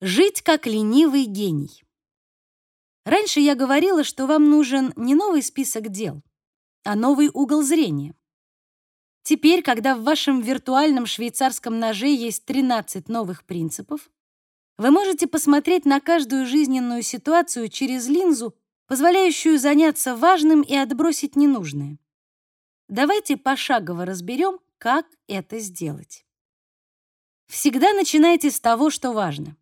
Жить как ленивый гений. Раньше я говорила, что вам нужен не новый список дел, а новый угол зрения. Теперь, когда в вашем виртуальном швейцарском ноже есть 13 новых принципов, вы можете посмотреть на каждую жизненную ситуацию через линзу, позволяющую заняться важным и отбросить ненужное. Давайте пошагово разберем, как это сделать. Всегда начинайте с того, что важно.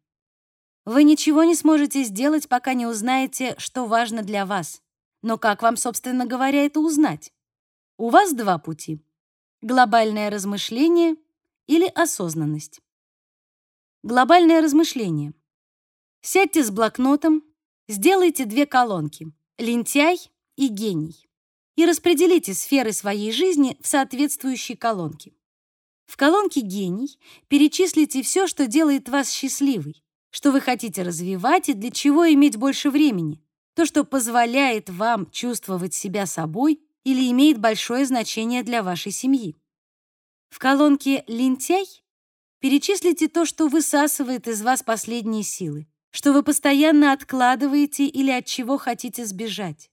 Вы ничего не сможете сделать, пока не узнаете, что важно для вас. Но как вам, собственно говоря, это узнать? У вас два пути глобальное размышление или осознанность. Глобальное размышление. Сядьте с блокнотом, сделайте две колонки «Лентяй» и «Гений» и распределите сферы своей жизни в соответствующие колонки. В колонке «Гений» перечислите все, что делает вас счастливой, что вы хотите развивать и для чего иметь больше времени, то, что позволяет вам чувствовать себя собой или имеет большое значение для вашей семьи. В колонке «Лентяй» перечислите то, что высасывает из вас последние силы, что вы постоянно откладываете или от чего хотите сбежать.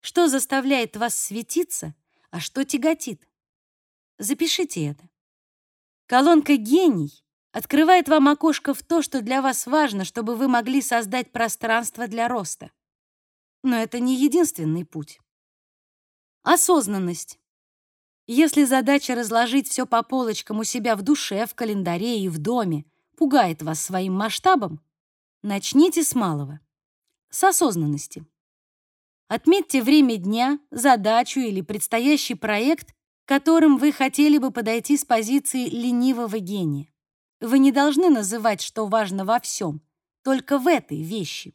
Что заставляет вас светиться, а что тяготит? Запишите это. Колонка «Гений» открывает вам окошко в то, что для вас важно, чтобы вы могли создать пространство для роста. Но это не единственный путь. Осознанность. Если задача разложить все по полочкам у себя в душе, в календаре и в доме пугает вас своим масштабом, начните с малого, с осознанности. Отметьте время дня, задачу или предстоящий проект, которым вы хотели бы подойти с позиции ленивого гения. Вы не должны называть, что важно во всем, только в этой вещи.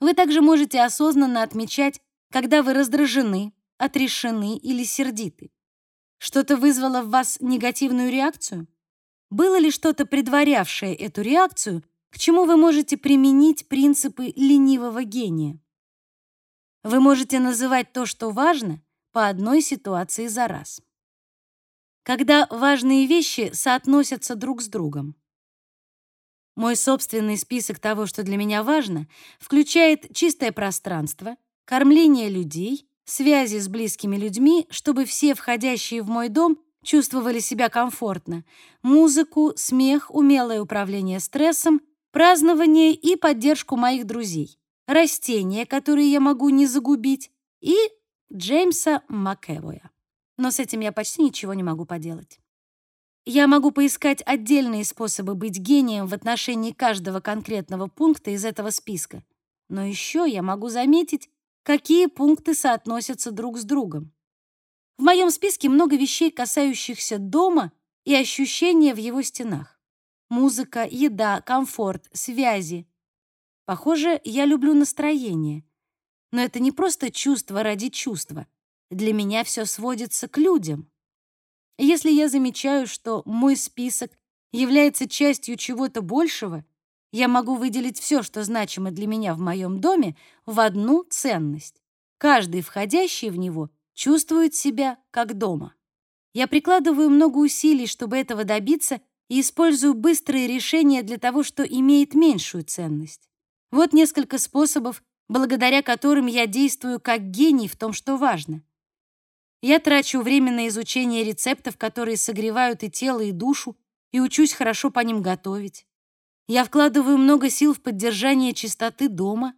Вы также можете осознанно отмечать, когда вы раздражены, отрешены или сердиты? Что-то вызвало в вас негативную реакцию? Было ли что-то предварявшее эту реакцию, к чему вы можете применить принципы ленивого гения? Вы можете называть то, что важно, по одной ситуации за раз. Когда важные вещи соотносятся друг с другом. Мой собственный список того, что для меня важно, включает чистое пространство, кормление людей, связи с близкими людьми, чтобы все входящие в мой дом чувствовали себя комфортно, музыку, смех, умелое управление стрессом, празднование и поддержку моих друзей, растения, которые я могу не загубить, и Джеймса Макэвоя. Но с этим я почти ничего не могу поделать. Я могу поискать отдельные способы быть гением в отношении каждого конкретного пункта из этого списка. Но еще я могу заметить, какие пункты соотносятся друг с другом. В моем списке много вещей, касающихся дома и ощущения в его стенах. Музыка, еда, комфорт, связи. Похоже, я люблю настроение. Но это не просто чувство ради чувства. Для меня все сводится к людям. Если я замечаю, что мой список является частью чего-то большего, я могу выделить все, что значимо для меня в моем доме, в одну ценность. Каждый входящий в него чувствует себя как дома. Я прикладываю много усилий, чтобы этого добиться, и использую быстрые решения для того, что имеет меньшую ценность. Вот несколько способов, благодаря которым я действую как гений в том, что важно. Я трачу время на изучение рецептов, которые согревают и тело, и душу, и учусь хорошо по ним готовить. Я вкладываю много сил в поддержание чистоты дома.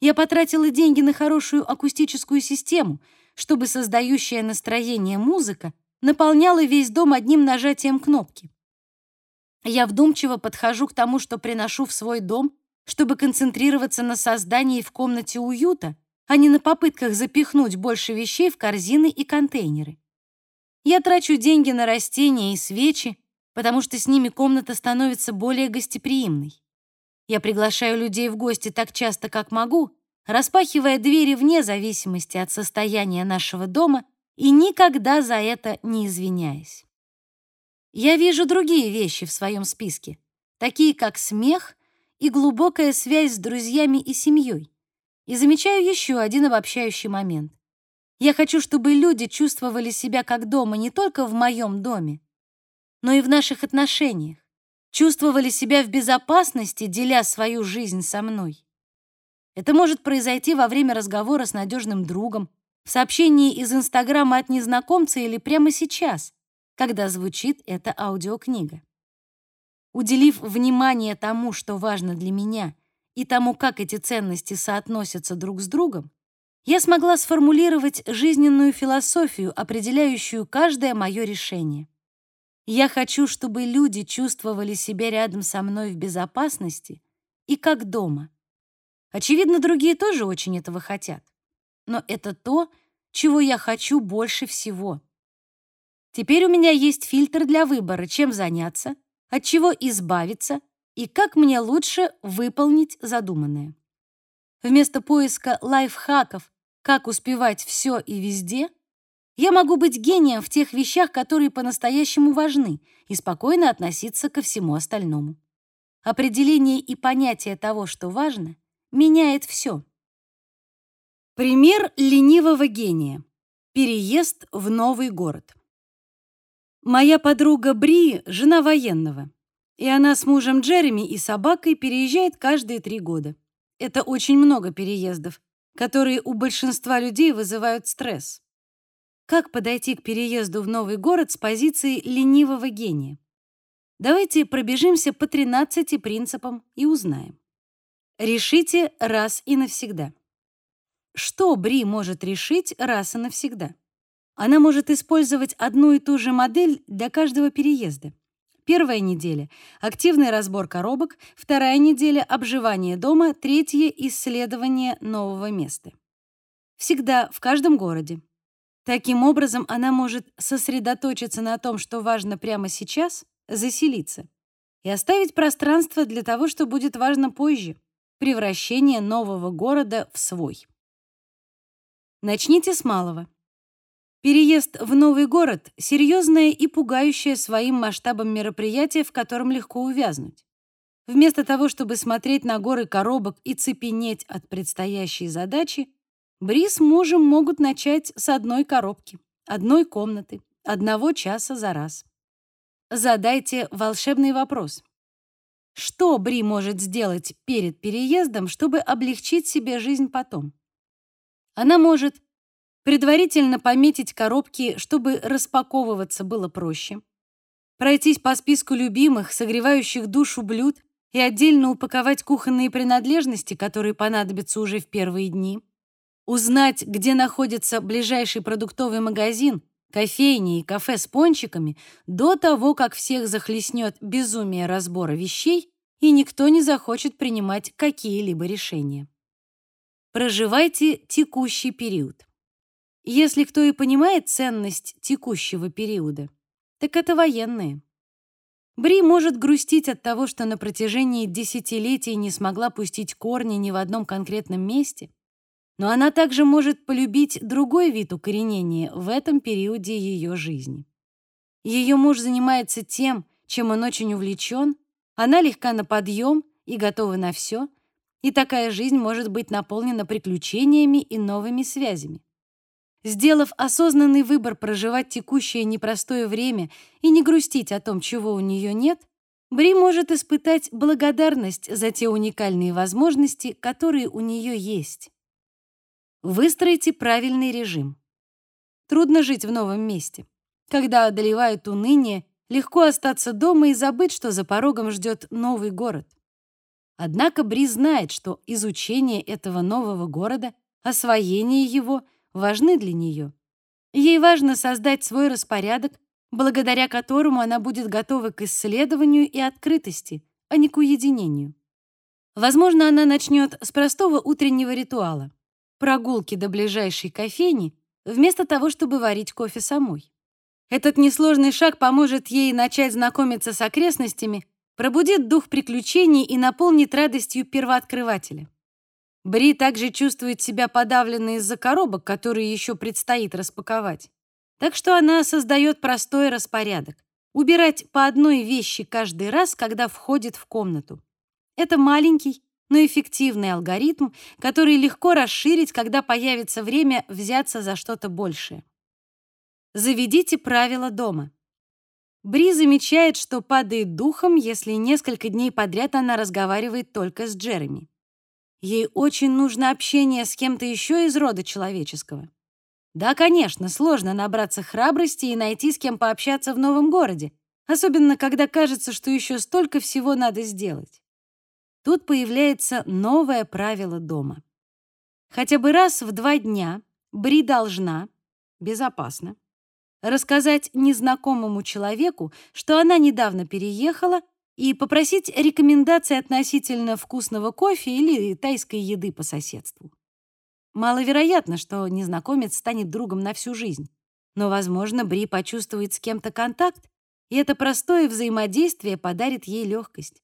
Я потратила деньги на хорошую акустическую систему, чтобы создающая настроение музыка наполняла весь дом одним нажатием кнопки. Я вдумчиво подхожу к тому, что приношу в свой дом, чтобы концентрироваться на создании в комнате уюта, а не на попытках запихнуть больше вещей в корзины и контейнеры. Я трачу деньги на растения и свечи, потому что с ними комната становится более гостеприимной. Я приглашаю людей в гости так часто, как могу, распахивая двери вне зависимости от состояния нашего дома и никогда за это не извиняясь. Я вижу другие вещи в своем списке, такие как смех и глубокая связь с друзьями и семьей. И замечаю еще один обобщающий момент. Я хочу, чтобы люди чувствовали себя как дома не только в моем доме, но и в наших отношениях, чувствовали себя в безопасности, деля свою жизнь со мной. Это может произойти во время разговора с надежным другом, в сообщении из Инстаграма от незнакомца или прямо сейчас, когда звучит эта аудиокнига. Уделив внимание тому, что важно для меня, и тому, как эти ценности соотносятся друг с другом, я смогла сформулировать жизненную философию, определяющую каждое мое решение. Я хочу, чтобы люди чувствовали себя рядом со мной в безопасности и как дома. Очевидно, другие тоже очень этого хотят. Но это то, чего я хочу больше всего. Теперь у меня есть фильтр для выбора, чем заняться, от чего избавиться и как мне лучше выполнить задуманное. Вместо поиска лайфхаков, как успевать все и везде, я могу быть гением в тех вещах, которые по-настоящему важны, и спокойно относиться ко всему остальному. Определение и понятие того, что важно, меняет все. Пример ленивого гения. Переезд в новый город. Моя подруга Бри — жена военного, и она с мужем Джереми и собакой переезжает каждые три года. Это очень много переездов, которые у большинства людей вызывают стресс. Как подойти к переезду в новый город с позиции ленивого гения? Давайте пробежимся по 13 принципам и узнаем. Решите раз и навсегда. Что Бри может решить раз и навсегда? Она может использовать одну и ту же модель для каждого переезда. Первая неделя — активный разбор коробок, вторая неделя — обживание дома, третья — исследование нового места. Всегда, в каждом городе. Таким образом, она может сосредоточиться на том, что важно прямо сейчас, заселиться, и оставить пространство для того, что будет важно позже — превращение нового города в свой. Начните с малого. Переезд в новый город — серьезное и пугающее своим масштабом мероприятие, в котором легко увязнуть. Вместо того, чтобы смотреть на горы коробок и цепенеть от предстоящей задачи, Бри с мужем могут начать с одной коробки, одной комнаты, одного часа за раз. Задайте волшебный вопрос. Что Бри может сделать перед переездом, чтобы облегчить себе жизнь потом? Она может предварительно пометить коробки, чтобы распаковываться было проще, пройтись по списку любимых, согревающих душу блюд и отдельно упаковать кухонные принадлежности, которые понадобятся уже в первые дни, узнать, где находится ближайший продуктовый магазин, кофейни и кафе с пончиками до того, как всех захлестнет безумие разбора вещей и никто не захочет принимать какие-либо решения. Проживайте текущий период. Если кто и понимает ценность текущего периода, так это военные. Бри может грустить от того, что на протяжении десятилетий не смогла пустить корни ни в одном конкретном месте, но она также может полюбить другой вид укоренения в этом периоде ее жизни. Ее муж занимается тем, чем он очень увлечен, она легка на подъем и готова на все, и такая жизнь может быть наполнена приключениями и новыми связями. Сделав осознанный выбор проживать текущее непростое время и не грустить о том, чего у нее нет, Бри может испытать благодарность за те уникальные возможности, которые у нее есть. Выстройте правильный режим. Трудно жить в новом месте. Когда одолевает уныние, легко остаться дома и забыть, что за порогом ждет новый город. Однако Бри знает, что изучение этого нового города, освоение его — важны для нее. Ей важно создать свой распорядок, благодаря которому она будет готова к исследованию и открытости, а не к уединению. Возможно, она начнет с простого утреннего ритуала — прогулки до ближайшей кофейни, вместо того, чтобы варить кофе самой. Этот несложный шаг поможет ей начать знакомиться с окрестностями, пробудит дух приключений и наполнит радостью первооткрывателя. Бри также чувствует себя подавленной из-за коробок, которые еще предстоит распаковать. Так что она создает простой распорядок. Убирать по одной вещи каждый раз, когда входит в комнату. Это маленький, но эффективный алгоритм, который легко расширить, когда появится время взяться за что-то большее. Заведите правила дома. Бри замечает, что падает духом, если несколько дней подряд она разговаривает только с Джереми. Ей очень нужно общение с кем-то еще из рода человеческого. Да, конечно, сложно набраться храбрости и найти с кем пообщаться в новом городе, особенно когда кажется, что еще столько всего надо сделать. Тут появляется новое правило дома. Хотя бы раз в два дня Бри должна, безопасно, рассказать незнакомому человеку, что она недавно переехала, и попросить рекомендации относительно вкусного кофе или тайской еды по соседству. Маловероятно, что незнакомец станет другом на всю жизнь, но, возможно, Бри почувствует с кем-то контакт, и это простое взаимодействие подарит ей легкость.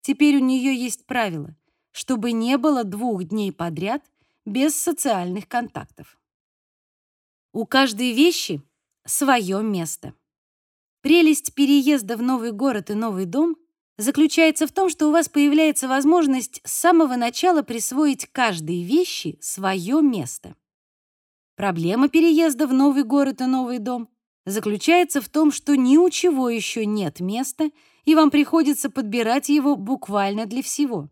Теперь у нее есть правило, чтобы не было двух дней подряд без социальных контактов. У каждой вещи свое место. Прелесть переезда в новый город и новый дом заключается в том, что у вас появляется возможность с самого начала присвоить каждой вещи свое место. Проблема переезда в новый город и новый дом заключается в том, что ни у чего еще нет места, и вам приходится подбирать его буквально для всего.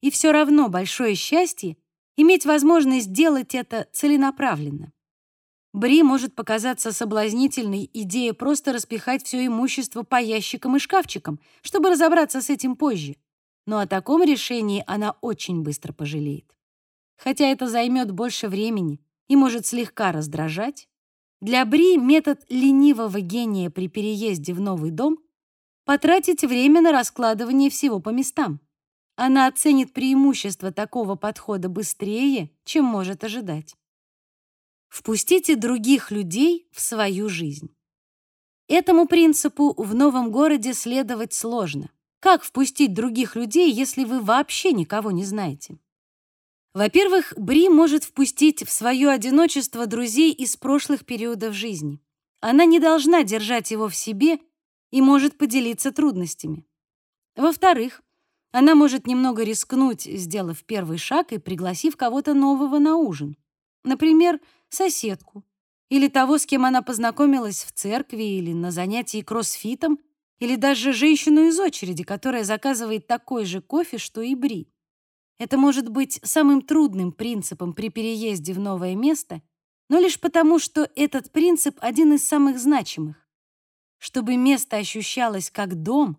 И все равно большое счастье иметь возможность делать это целенаправленно. Бри может показаться соблазнительной идея просто распихать все имущество по ящикам и шкафчикам, чтобы разобраться с этим позже. Но о таком решении она очень быстро пожалеет. Хотя это займет больше времени и может слегка раздражать, для Бри метод ленивого гения при переезде в новый дом — потратить время на раскладывание всего по местам. Она оценит преимущество такого подхода быстрее, чем может ожидать. Впустите других людей в свою жизнь. Этому принципу в новом городе следовать сложно. Как впустить других людей, если вы вообще никого не знаете? Во-первых, Бри может впустить в свое одиночество друзей из прошлых периодов жизни. Она не должна держать его в себе и может поделиться трудностями. Во-вторых, она может немного рискнуть, сделав первый шаг и пригласив кого-то нового на ужин. Например, соседку, или того, с кем она познакомилась в церкви или на занятии кроссфитом, или даже женщину из очереди, которая заказывает такой же кофе, что и Бри. Это может быть самым трудным принципом при переезде в новое место, но лишь потому, что этот принцип один из самых значимых. Чтобы место ощущалось как дом,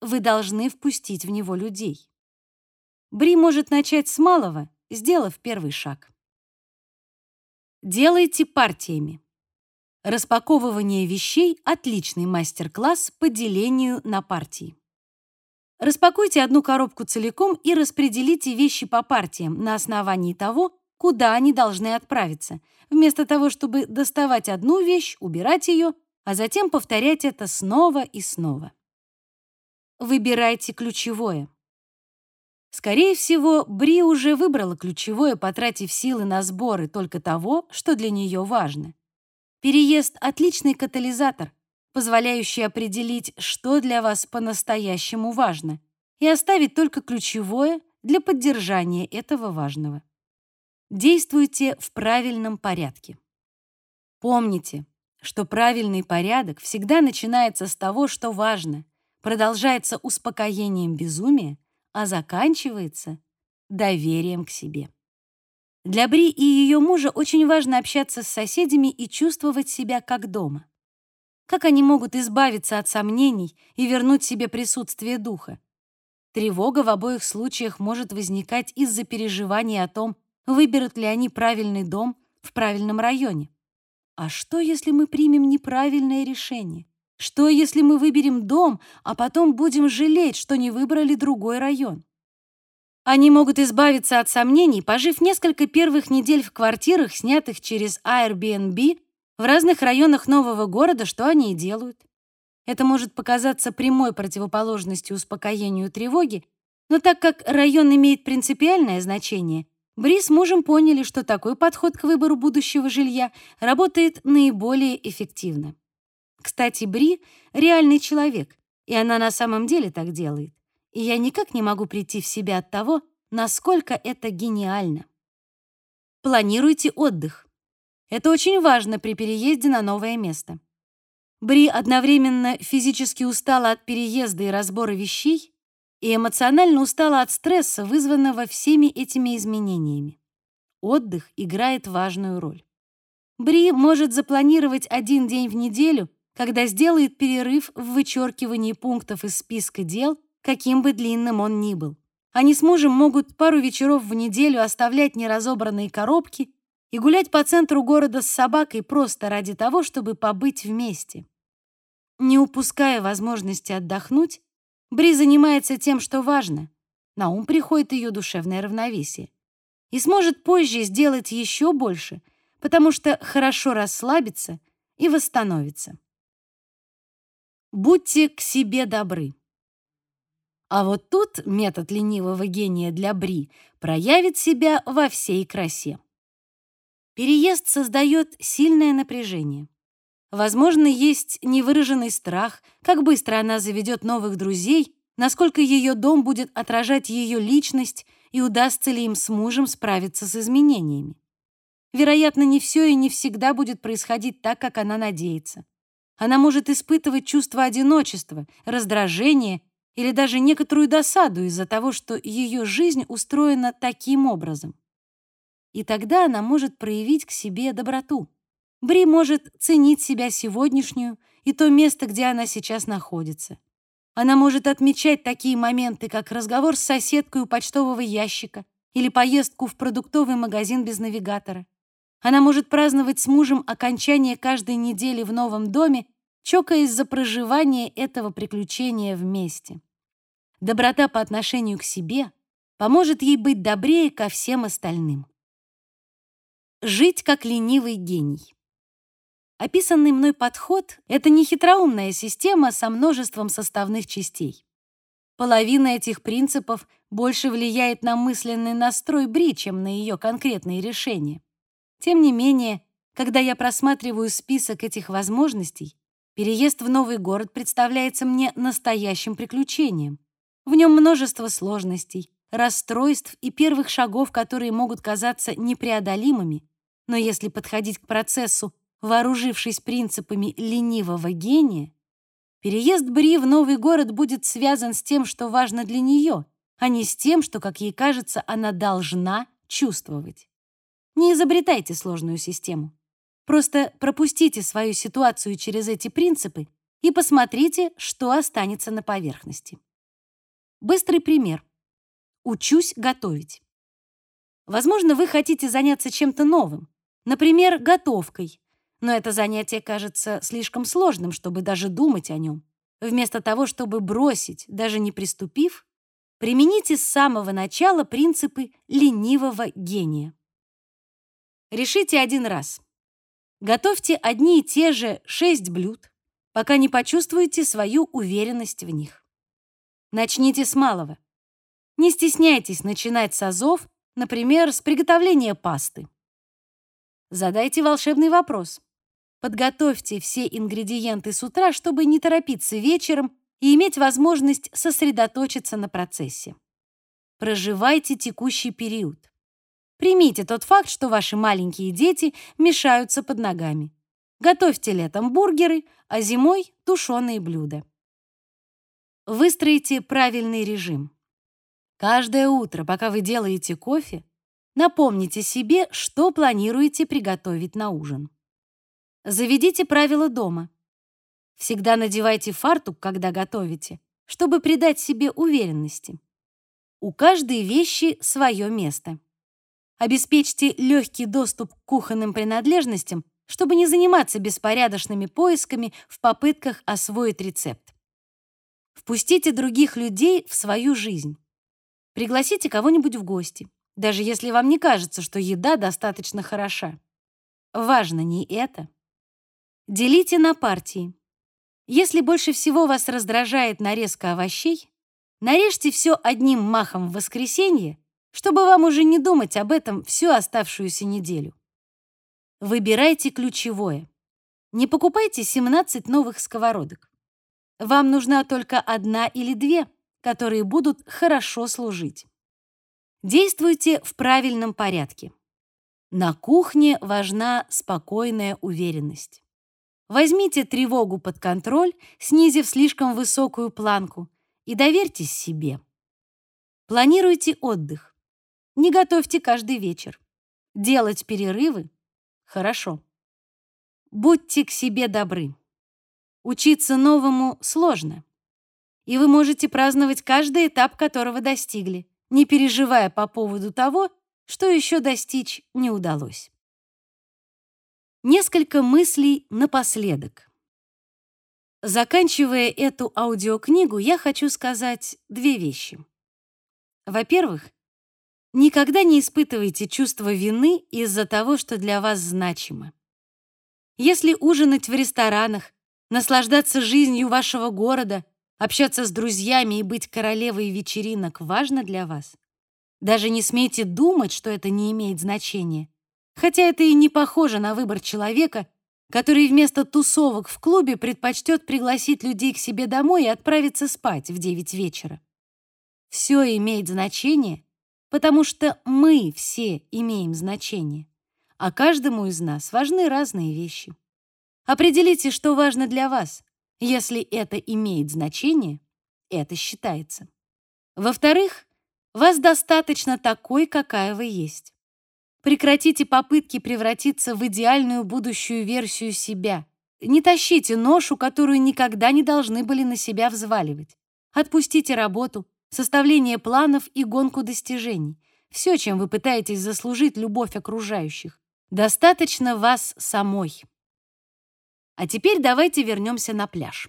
вы должны впустить в него людей. Бри может начать с малого, сделав первый шаг. Делайте партиями. Распаковывание вещей — отличный мастер-класс по делению на партии. Распакуйте одну коробку целиком и распределите вещи по партиям на основании того, куда они должны отправиться, вместо того, чтобы доставать одну вещь, убирать ее, а затем повторять это снова и снова. Выбирайте ключевое. Скорее всего, Бри уже выбрала ключевое, потратив силы на сборы только того, что для нее важно. Переезд — отличный катализатор, позволяющий определить, что для вас по-настоящему важно, и оставить только ключевое для поддержания этого важного. Действуйте в правильном порядке. Помните, что правильный порядок всегда начинается с того, что важно, продолжается успокоением безумия, а заканчивается доверием к себе. Для Бри и ее мужа очень важно общаться с соседями и чувствовать себя как дома. Как они могут избавиться от сомнений и вернуть себе присутствие духа? Тревога в обоих случаях может возникать из-за переживаний о том, выберут ли они правильный дом в правильном районе. А что, если мы примем неправильное решение? Что, если мы выберем дом, а потом будем жалеть, что не выбрали другой район? Они могут избавиться от сомнений, пожив несколько первых недель в квартирах, снятых через Airbnb в разных районах нового города, что они и делают. Это может показаться прямой противоположностью успокоению тревоги, но так как район имеет принципиальное значение, Бри с мужем поняли, что такой подход к выбору будущего жилья работает наиболее эффективно. Кстати, Бри — реальный человек, и она на самом деле так делает. И я никак не могу прийти в себя от того, насколько это гениально. Планируйте отдых. Это очень важно при переезде на новое место. Бри одновременно физически устала от переезда и разбора вещей и эмоционально устала от стресса, вызванного всеми этими изменениями. Отдых играет важную роль. Бри может запланировать один день в неделю, когда сделает перерыв в вычеркивании пунктов из списка дел, каким бы длинным он ни был. Они с мужем могут пару вечеров в неделю оставлять неразобранные коробки и гулять по центру города с собакой просто ради того, чтобы побыть вместе. Не упуская возможности отдохнуть, Бри занимается тем, что важно. На ум приходит ее душевное равновесие. И сможет позже сделать еще больше, потому что хорошо расслабится и восстановится. Будьте к себе добры. А вот тут метод ленивого гения для Бри проявит себя во всей красе. Переезд создает сильное напряжение. Возможно, есть невыраженный страх, как быстро она заведет новых друзей, насколько ее дом будет отражать ее личность и удастся ли им с мужем справиться с изменениями. Вероятно, не все и не всегда будет происходить так, как она надеется. Она может испытывать чувство одиночества, раздражения или даже некоторую досаду из-за того, что ее жизнь устроена таким образом. И тогда она может проявить к себе доброту. Бри может ценить себя сегодняшнюю и то место, где она сейчас находится. Она может отмечать такие моменты, как разговор с соседкой у почтового ящика или поездку в продуктовый магазин без навигатора. Она может праздновать с мужем окончание каждой недели в новом доме, чокаясь за проживание этого приключения вместе. Доброта по отношению к себе поможет ей быть добрее ко всем остальным. Жить как ленивый гений. Описанный мной подход — это не хитроумная система со множеством составных частей. Половина этих принципов больше влияет на мысленный настрой Бри, чем на ее конкретные решения. Тем не менее, когда я просматриваю список этих возможностей, переезд в новый город представляется мне настоящим приключением. В нем множество сложностей, расстройств и первых шагов, которые могут казаться непреодолимыми, но если подходить к процессу Вооружившись принципами ленивого гения, переезд Бри в новый город будет связан с тем, что важно для нее, а не с тем, что, как ей кажется, она должна чувствовать. Не изобретайте сложную систему. Просто пропустите свою ситуацию через эти принципы и посмотрите, что останется на поверхности. Быстрый пример. Учусь готовить. Возможно, вы хотите заняться чем-то новым, например, готовкой, но это занятие кажется слишком сложным, чтобы даже думать о нем. Вместо того, чтобы бросить, даже не приступив, примените с самого начала принципы ленивого гения. Решите один раз. Готовьте одни и те же шесть блюд, пока не почувствуете свою уверенность в них. Начните с малого. Не стесняйтесь начинать с азов, например, с приготовления пасты. Задайте волшебный вопрос. Подготовьте все ингредиенты с утра, чтобы не торопиться вечером и иметь возможность сосредоточиться на процессе. Проживайте текущий период. Примите тот факт, что ваши маленькие дети мешаются под ногами. Готовьте летом бургеры, а зимой — тушеные блюда. Выстроите правильный режим. Каждое утро, пока вы делаете кофе, напомните себе, что планируете приготовить на ужин. Заведите правила дома. Всегда надевайте фартук, когда готовите, чтобы придать себе уверенности. У каждой вещи свое место. Обеспечьте легкий доступ к кухонным принадлежностям, чтобы не заниматься беспорядочными поисками в попытках освоить рецепт. Впустите других людей в свою жизнь. Пригласите кого-нибудь в гости, даже если вам не кажется, что еда достаточно хороша. Важно не это, Делите на партии. Если больше всего вас раздражает нарезка овощей, нарежьте все одним махом в воскресенье, чтобы вам уже не думать об этом всю оставшуюся неделю. Выбирайте ключевое. Не покупайте 17 новых сковородок. Вам нужна только одна или две, которые будут хорошо служить. Действуйте в правильном порядке. На кухне важна спокойная уверенность. Возьмите тревогу под контроль, снизив слишком высокую планку, и доверьтесь себе. Планируйте отдых. Не готовьте каждый вечер. Делать перерывы — хорошо. Будьте к себе добры. Учиться новому сложно. И вы можете праздновать каждый этап, которого достигли, не переживая по поводу того, что еще достичь не удалось. Несколько мыслей напоследок. Заканчивая эту аудиокнигу, я хочу сказать две вещи. Во-первых, никогда не испытывайте чувство вины из-за того, что для вас значимо. Если ужинать в ресторанах, наслаждаться жизнью вашего города, общаться с друзьями и быть королевой вечеринок важно для вас, даже не смейте думать, что это не имеет значения. Хотя это и не похоже на выбор человека, который вместо тусовок в клубе предпочтет пригласить людей к себе домой и отправиться спать в 9 вечера. Все имеет значение, потому что мы все имеем значение, а каждому из нас важны разные вещи. Определите, что важно для вас. Если это имеет значение, это считается. Во-вторых, вас достаточно такой, какая вы есть. Прекратите попытки превратиться в идеальную будущую версию себя. Не тащите ношу, которую никогда не должны были на себя взваливать. Отпустите работу, составление планов и гонку достижений. Все, чем вы пытаетесь заслужить любовь окружающих. Достаточно вас самой. А теперь давайте вернемся на пляж.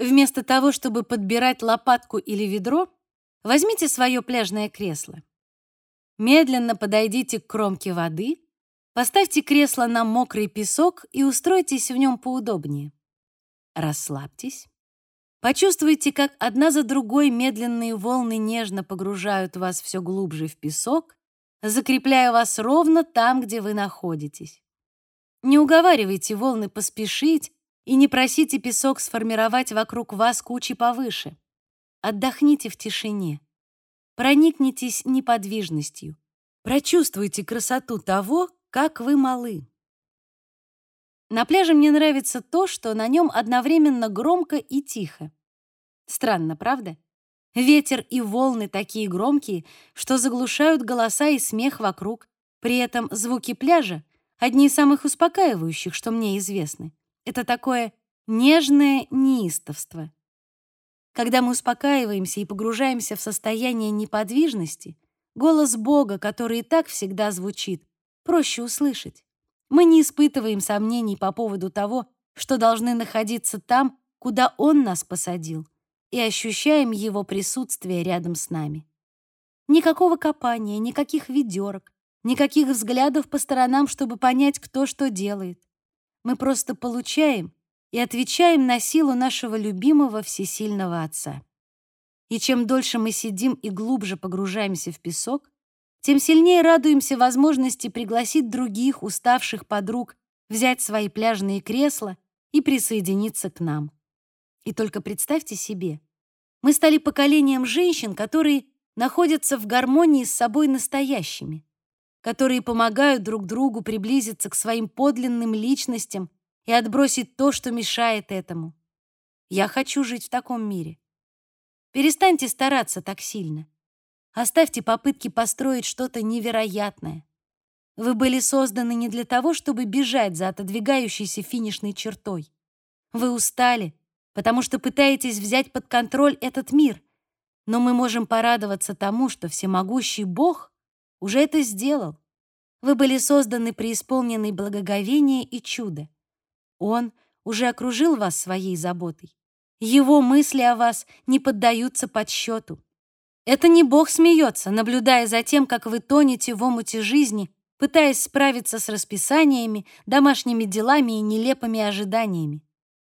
Вместо того, чтобы подбирать лопатку или ведро, Возьмите свое пляжное кресло. Медленно подойдите к кромке воды, поставьте кресло на мокрый песок и устройтесь в нем поудобнее. Расслабьтесь. Почувствуйте, как одна за другой медленные волны нежно погружают вас все глубже в песок, закрепляя вас ровно там, где вы находитесь. Не уговаривайте волны поспешить и не просите песок сформировать вокруг вас кучи повыше. Отдохните в тишине. Проникнитесь неподвижностью. Прочувствуйте красоту того, как вы малы. На пляже мне нравится то, что на нем одновременно громко и тихо. Странно, правда? Ветер и волны такие громкие, что заглушают голоса и смех вокруг. При этом звуки пляжа — одни из самых успокаивающих, что мне известны. Это такое нежное неистовство. Когда мы успокаиваемся и погружаемся в состояние неподвижности, голос Бога, который и так всегда звучит, проще услышать. Мы не испытываем сомнений по поводу того, что должны находиться там, куда Он нас посадил, и ощущаем Его присутствие рядом с нами. Никакого копания, никаких ведерок, никаких взглядов по сторонам, чтобы понять, кто что делает. Мы просто получаем и отвечаем на силу нашего любимого всесильного Отца. И чем дольше мы сидим и глубже погружаемся в песок, тем сильнее радуемся возможности пригласить других уставших подруг взять свои пляжные кресла и присоединиться к нам. И только представьте себе, мы стали поколением женщин, которые находятся в гармонии с собой настоящими, которые помогают друг другу приблизиться к своим подлинным личностям и отбросить то, что мешает этому. Я хочу жить в таком мире. Перестаньте стараться так сильно. Оставьте попытки построить что-то невероятное. Вы были созданы не для того, чтобы бежать за отодвигающейся финишной чертой. Вы устали, потому что пытаетесь взять под контроль этот мир. Но мы можем порадоваться тому, что всемогущий Бог уже это сделал. Вы были созданы преисполненной благоговения и чуда. Он уже окружил вас своей заботой. Его мысли о вас не поддаются подсчету. Это не Бог смеется, наблюдая за тем, как вы тонете в омуте жизни, пытаясь справиться с расписаниями, домашними делами и нелепыми ожиданиями.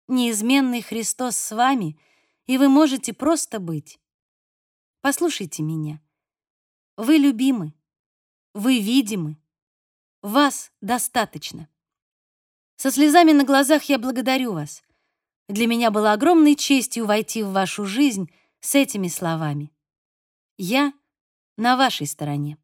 Неизменный Христос с вами, и вы можете просто быть. Послушайте меня. Вы любимы, вы видимы, вас достаточно. Со слезами на глазах я благодарю вас. Для меня было огромной честью войти в вашу жизнь с этими словами. Я на вашей стороне.